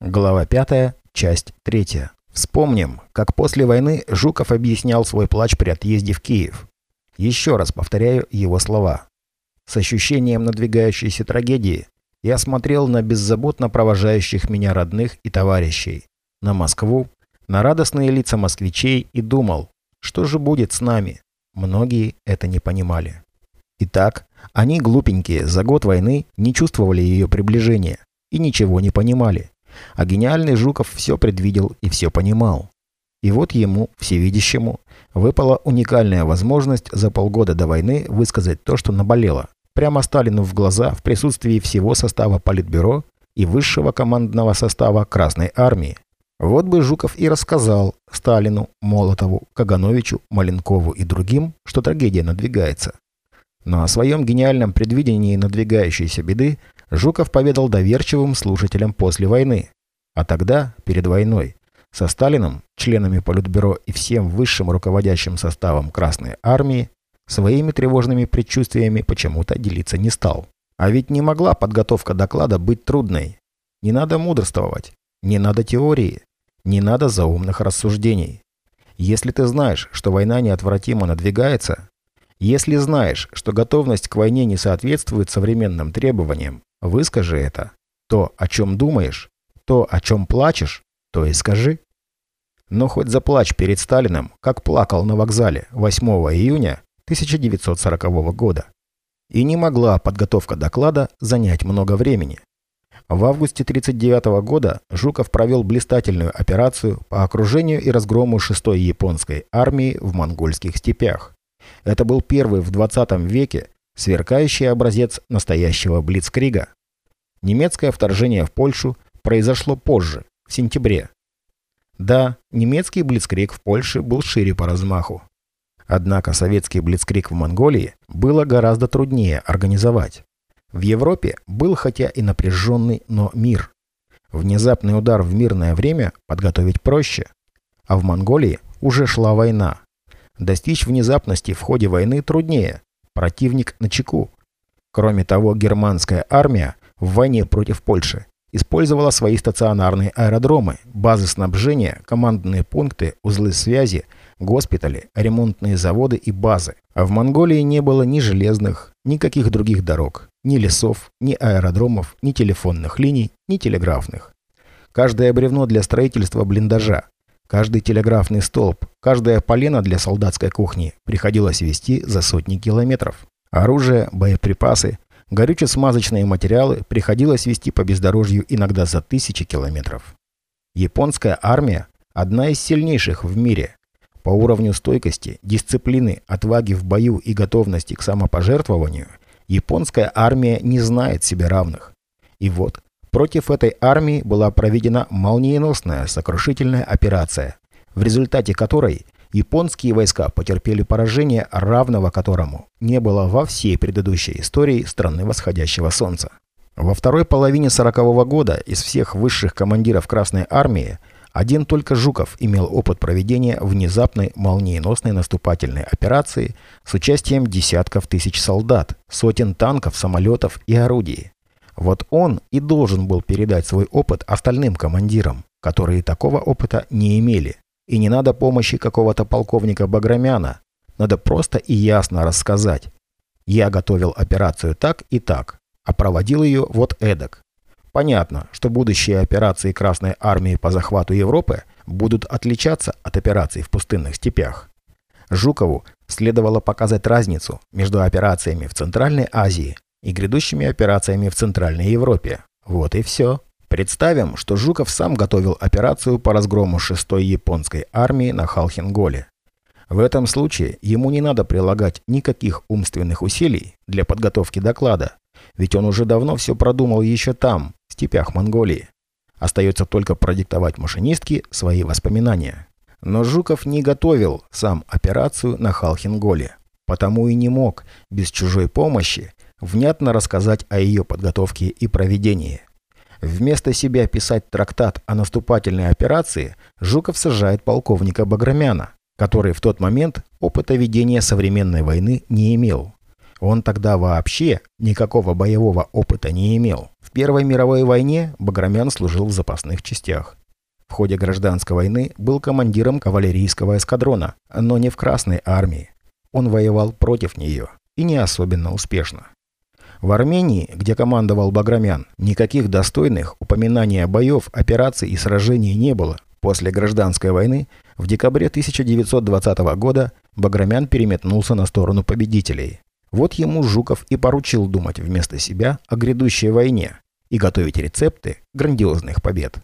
Глава 5, часть 3. Вспомним, как после войны Жуков объяснял свой плач при отъезде в Киев. Еще раз повторяю его слова. С ощущением надвигающейся трагедии я смотрел на беззаботно провожающих меня родных и товарищей, на Москву, на радостные лица москвичей и думал, что же будет с нами. Многие это не понимали. Итак, они, глупенькие, за год войны не чувствовали ее приближения и ничего не понимали. А гениальный Жуков все предвидел и все понимал. И вот ему, всевидящему, выпала уникальная возможность за полгода до войны высказать то, что наболело, прямо Сталину в глаза в присутствии всего состава Политбюро и высшего командного состава Красной Армии. Вот бы Жуков и рассказал Сталину, Молотову, Кагановичу, Маленкову и другим, что трагедия надвигается. Но о своем гениальном предвидении надвигающейся беды Жуков поведал доверчивым слушателям после войны. А тогда, перед войной, со Сталином, членами Политбюро и всем высшим руководящим составом Красной Армии своими тревожными предчувствиями почему-то делиться не стал. А ведь не могла подготовка доклада быть трудной. Не надо мудрствовать, не надо теории, не надо заумных рассуждений. Если ты знаешь, что война неотвратимо надвигается, если знаешь, что готовность к войне не соответствует современным требованиям, Выскажи это. То, о чем думаешь, то, о чем плачешь, то и скажи. Но хоть заплачь перед Сталиным, как плакал на вокзале 8 июня 1940 года. И не могла подготовка доклада занять много времени. В августе 1939 года Жуков провел блистательную операцию по окружению и разгрому 6-й японской армии в монгольских степях. Это был первый в 20 веке сверкающий образец настоящего блицкрига. Немецкое вторжение в Польшу произошло позже, в сентябре. Да, немецкий блицкриг в Польше был шире по размаху. Однако советский блицкриг в Монголии было гораздо труднее организовать. В Европе был хотя и напряженный, но мир. Внезапный удар в мирное время подготовить проще. А в Монголии уже шла война. Достичь внезапности в ходе войны труднее, Противник на чеку. Кроме того, германская армия в войне против Польши использовала свои стационарные аэродромы, базы снабжения, командные пункты, узлы связи, госпитали, ремонтные заводы и базы. А в Монголии не было ни железных, никаких других дорог, ни лесов, ни аэродромов, ни телефонных линий, ни телеграфных. Каждое бревно для строительства блиндажа, Каждый телеграфный столб, каждая полена для солдатской кухни приходилось вести за сотни километров. Оружие, боеприпасы, горюче-смазочные материалы приходилось вести по бездорожью иногда за тысячи километров. Японская армия – одна из сильнейших в мире. По уровню стойкости, дисциплины, отваги в бою и готовности к самопожертвованию японская армия не знает себе равных. И вот, Против этой армии была проведена молниеносная сокрушительная операция, в результате которой японские войска потерпели поражение, равного которому не было во всей предыдущей истории страны восходящего солнца. Во второй половине 40 -го года из всех высших командиров Красной Армии один только Жуков имел опыт проведения внезапной молниеносной наступательной операции с участием десятков тысяч солдат, сотен танков, самолетов и орудий. Вот он и должен был передать свой опыт остальным командирам, которые такого опыта не имели. И не надо помощи какого-то полковника Баграмяна. Надо просто и ясно рассказать. Я готовил операцию так и так, а проводил ее вот эдак. Понятно, что будущие операции Красной Армии по захвату Европы будут отличаться от операций в пустынных степях. Жукову следовало показать разницу между операциями в Центральной Азии и грядущими операциями в Центральной Европе. Вот и все. Представим, что Жуков сам готовил операцию по разгрому 6-й японской армии на Халхинголе. В этом случае ему не надо прилагать никаких умственных усилий для подготовки доклада, ведь он уже давно все продумал еще там, в степях Монголии. Остается только продиктовать машинистке свои воспоминания. Но Жуков не готовил сам операцию на Халхинголе, потому и не мог без чужой помощи внятно рассказать о ее подготовке и проведении. Вместо себя писать трактат о наступательной операции Жуков сажает полковника Баграмяна, который в тот момент опыта ведения современной войны не имел. Он тогда вообще никакого боевого опыта не имел. В Первой мировой войне Баграмян служил в запасных частях. В ходе гражданской войны был командиром кавалерийского эскадрона, но не в Красной армии. Он воевал против нее и не особенно успешно. В Армении, где командовал Баграмян, никаких достойных упоминаний боев, операций и сражений не было. После гражданской войны в декабре 1920 года Баграмян переметнулся на сторону победителей. Вот ему Жуков и поручил думать вместо себя о грядущей войне и готовить рецепты грандиозных побед.